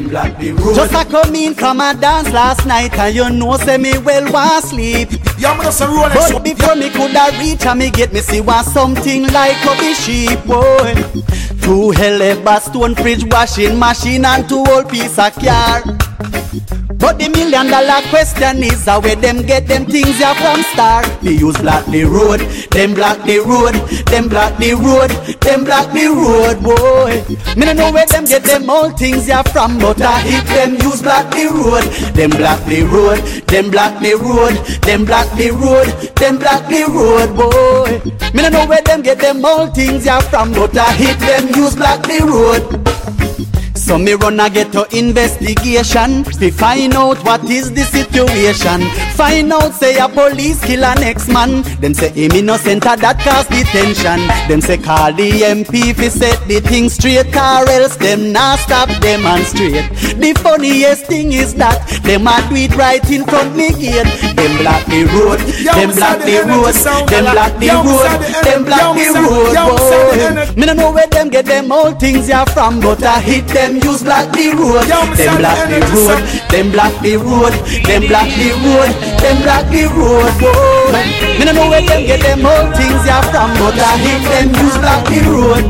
them block the road. Just a come in from a dance last night and you know say me well want sleep. Yeah, I'm just a roll But before me coulda reach and me get me see want something like a sheep boy. Two hell ever stone fridge washing machine and two old piece of car. But the million dollar question is how where them get them things ya from start. They use block the road, them block the road, them block the road, them block the road, boy. Me no know where them get them all things ya from, but I hit them use block the road, them block the road, them block the road, them block the road, them block the road, boy. Me no know where them get them all things ya from, but I hit them use block the road. So me run a get to investigation to find out what is the situation. Find out say a police kill an ex man. Them say him innocent a that cause detention. Them say call the MP fi set the thing straight or else them not stop demonstrate. The funniest thing is that them a do it right in front me gate. Them block the road, them block the road, them block the road, them block the road. Me no know where them get them all things ya from, but I hit them use block the road. Them block the road, them block the road, them block the road, them block the road. Me no know where them get them all things ya from, but I hit them use block the road.